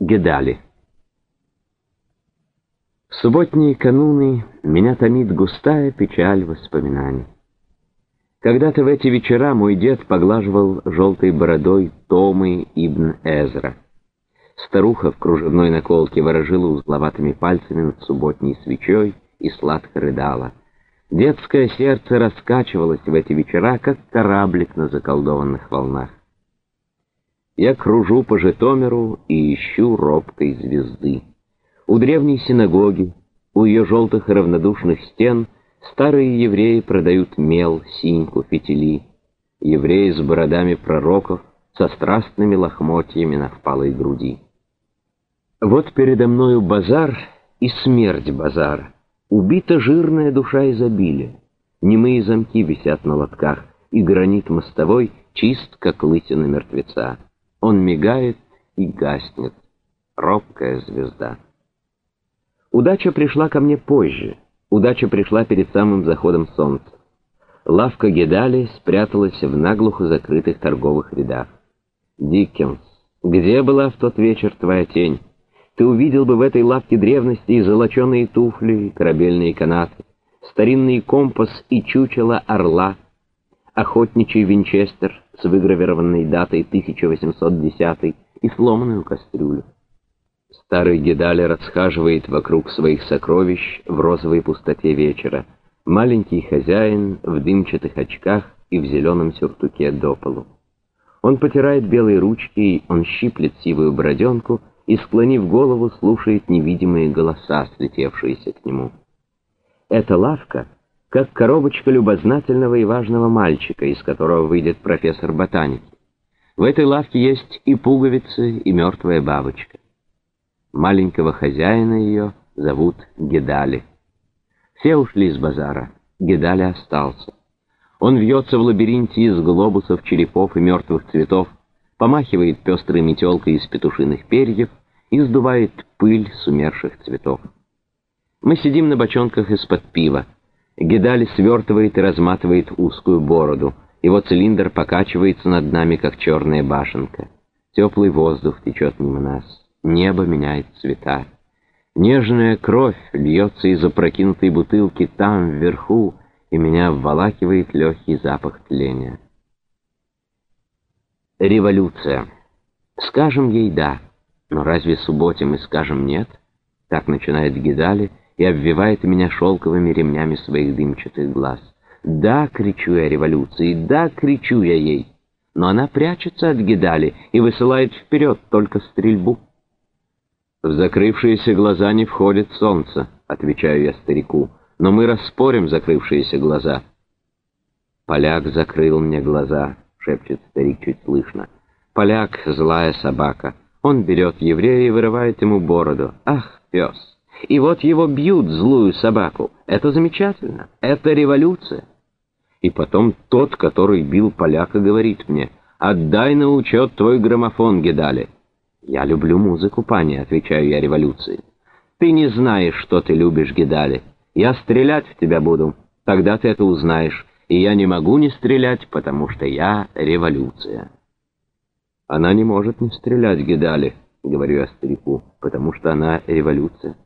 Гедали. В субботние кануны меня томит густая печаль воспоминаний. Когда-то в эти вечера мой дед поглаживал желтой бородой Томы Ибн Эзра. Старуха в кружевной наколке ворожила узловатыми пальцами над субботней свечой и сладко рыдала. Детское сердце раскачивалось в эти вечера, как кораблик на заколдованных волнах. Я кружу по Житомиру и ищу робкой звезды. У древней синагоги, у ее желтых и равнодушных стен старые евреи продают мел, синьку, фитили. Евреи с бородами пророков, со страстными лохмотьями на впалой груди. Вот передо мною базар и смерть базара. Убита жирная душа изобилия. Немые замки висят на лотках, и гранит мостовой чист, как лысина мертвеца. Он мигает и гаснет. Робкая звезда. Удача пришла ко мне позже. Удача пришла перед самым заходом солнца. Лавка Гедали спряталась в наглухо закрытых торговых рядах. Диккенс, где была в тот вечер твоя тень? Ты увидел бы в этой лавке древности и золоченые туфли, корабельные канаты, старинный компас и чучело орла, охотничий винчестер с выгравированной датой 1810 и сломанную кастрюлю. Старый Гедали расхаживает вокруг своих сокровищ в розовой пустоте вечера. Маленький хозяин в дымчатых очках и в зеленом сюртуке до полу. Он потирает белые ручки, он щиплет сивую броденку и, склонив голову, слушает невидимые голоса, слетевшиеся к нему. Эта лавка — как коробочка любознательного и важного мальчика, из которого выйдет профессор ботаники. В этой лавке есть и пуговицы, и мертвая бабочка. Маленького хозяина ее зовут Гедали. Все ушли из базара, Гедали остался. Он вьется в лабиринте из глобусов, черепов и мертвых цветов, помахивает пестрой метелкой из петушиных перьев и сдувает пыль с умерших цветов. Мы сидим на бочонках из-под пива. Гедаль свертывает и разматывает узкую бороду. Его цилиндр покачивается над нами, как черная башенка. Теплый воздух течет мимо нас. Небо меняет цвета. Нежная кровь льется из опрокинутой бутылки там, вверху, и меня обволакивает легкий запах тления. Революция. Скажем ей «да», но разве субботе мы скажем «нет»? Так начинает Гидали, и обвивает меня шелковыми ремнями своих дымчатых глаз. «Да!» — кричу я революции, «да!» — кричу я ей. Но она прячется от Гидали и высылает вперед только стрельбу. «В закрывшиеся глаза не входит солнце», — отвечаю я старику, «но мы распорим закрывшиеся глаза». «Поляк закрыл мне глаза», — шепчет старик чуть слышно. «Поляк — злая собака. Он берет еврея и вырывает ему бороду. Ах, пес!» И вот его бьют, злую собаку. Это замечательно. Это революция. И потом тот, который бил поляка, говорит мне, «Отдай на учет твой граммофон, Гедали». «Я люблю музыку, пани», — отвечаю я революции. «Ты не знаешь, что ты любишь, Гедали. Я стрелять в тебя буду. Тогда ты это узнаешь. И я не могу не стрелять, потому что я революция». «Она не может не стрелять, Гедали», — говорю я старику, «потому что она революция».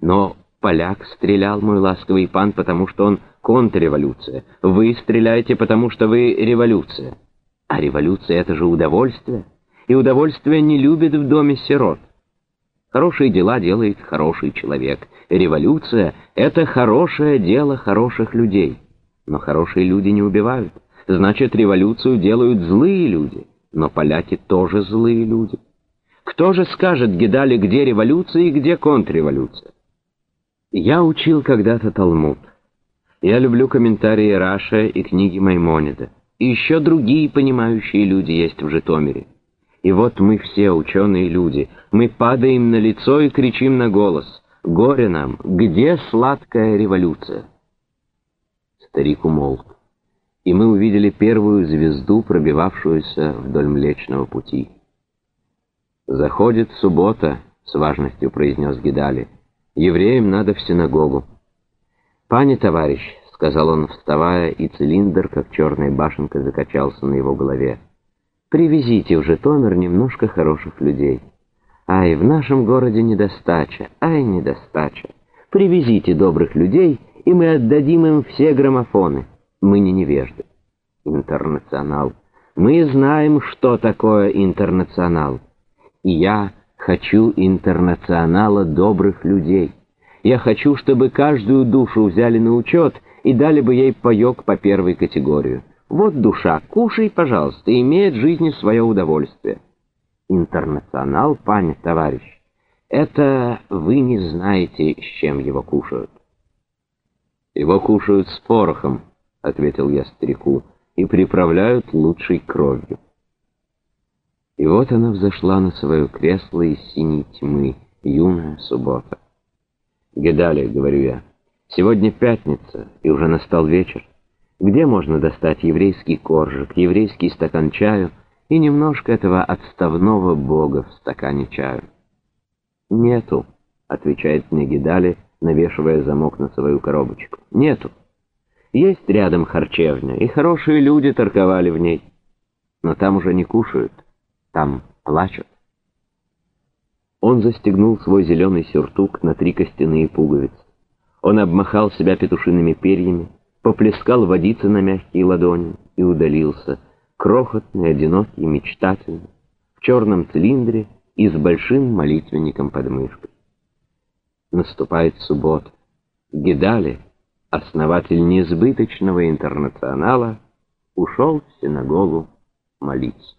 Но поляк стрелял, мой ласковый пан, потому что он контрреволюция. Вы стреляете, потому что вы революция. А революция — это же удовольствие. И удовольствие не любит в доме сирот. Хорошие дела делает хороший человек. Революция — это хорошее дело хороших людей. Но хорошие люди не убивают. Значит, революцию делают злые люди. Но поляки тоже злые люди. Кто же скажет Гедали, где революция и где контрреволюция? Я учил когда-то Талмуд. Я люблю комментарии Раша и книги Маймонида. И еще другие понимающие люди есть в Житомире. И вот мы все, ученые люди, мы падаем на лицо и кричим на голос. Горе нам, где сладкая революция? Старик умолк, и мы увидели первую звезду, пробивавшуюся вдоль Млечного Пути. «Заходит суббота», — с важностью произнес Гидали. Евреям надо в синагогу. «Пане, товарищ», — сказал он, вставая, и цилиндр, как черная башенка, закачался на его голове, — «привезите в Житомир немножко хороших людей. Ай, в нашем городе недостача, ай, недостача. Привезите добрых людей, и мы отдадим им все граммофоны. Мы не невежды. Интернационал. Мы знаем, что такое интернационал. И я хочу интернационала добрых людей. Я хочу, чтобы каждую душу взяли на учет и дали бы ей паёк по первой категорию. Вот душа, кушай, пожалуйста, имеет в жизни свое удовольствие. Интернационал, пане товарищ, это вы не знаете, с чем его кушают. Его кушают с порохом, — ответил я старику, — и приправляют лучшей кровью. И вот она взошла на свое кресло из синей тьмы, юная суббота. «Гедали», — говорю я, — «сегодня пятница, и уже настал вечер. Где можно достать еврейский коржик, еврейский стакан чаю и немножко этого отставного бога в стакане чаю?» «Нету», — отвечает мне Гедали, навешивая замок на свою коробочку. «Нету. Есть рядом харчевня, и хорошие люди торговали в ней. Но там уже не кушают, там плачут». Он застегнул свой зеленый сюртук на три костяные пуговицы. Он обмахал себя петушиными перьями, поплескал водицы на мягкие ладони и удалился, крохотный, одинокий, мечтательный, в черном цилиндре и с большим молитвенником под мышкой. Наступает суббота. Гедали, основатель несбыточного интернационала, ушел в синагогу молиться.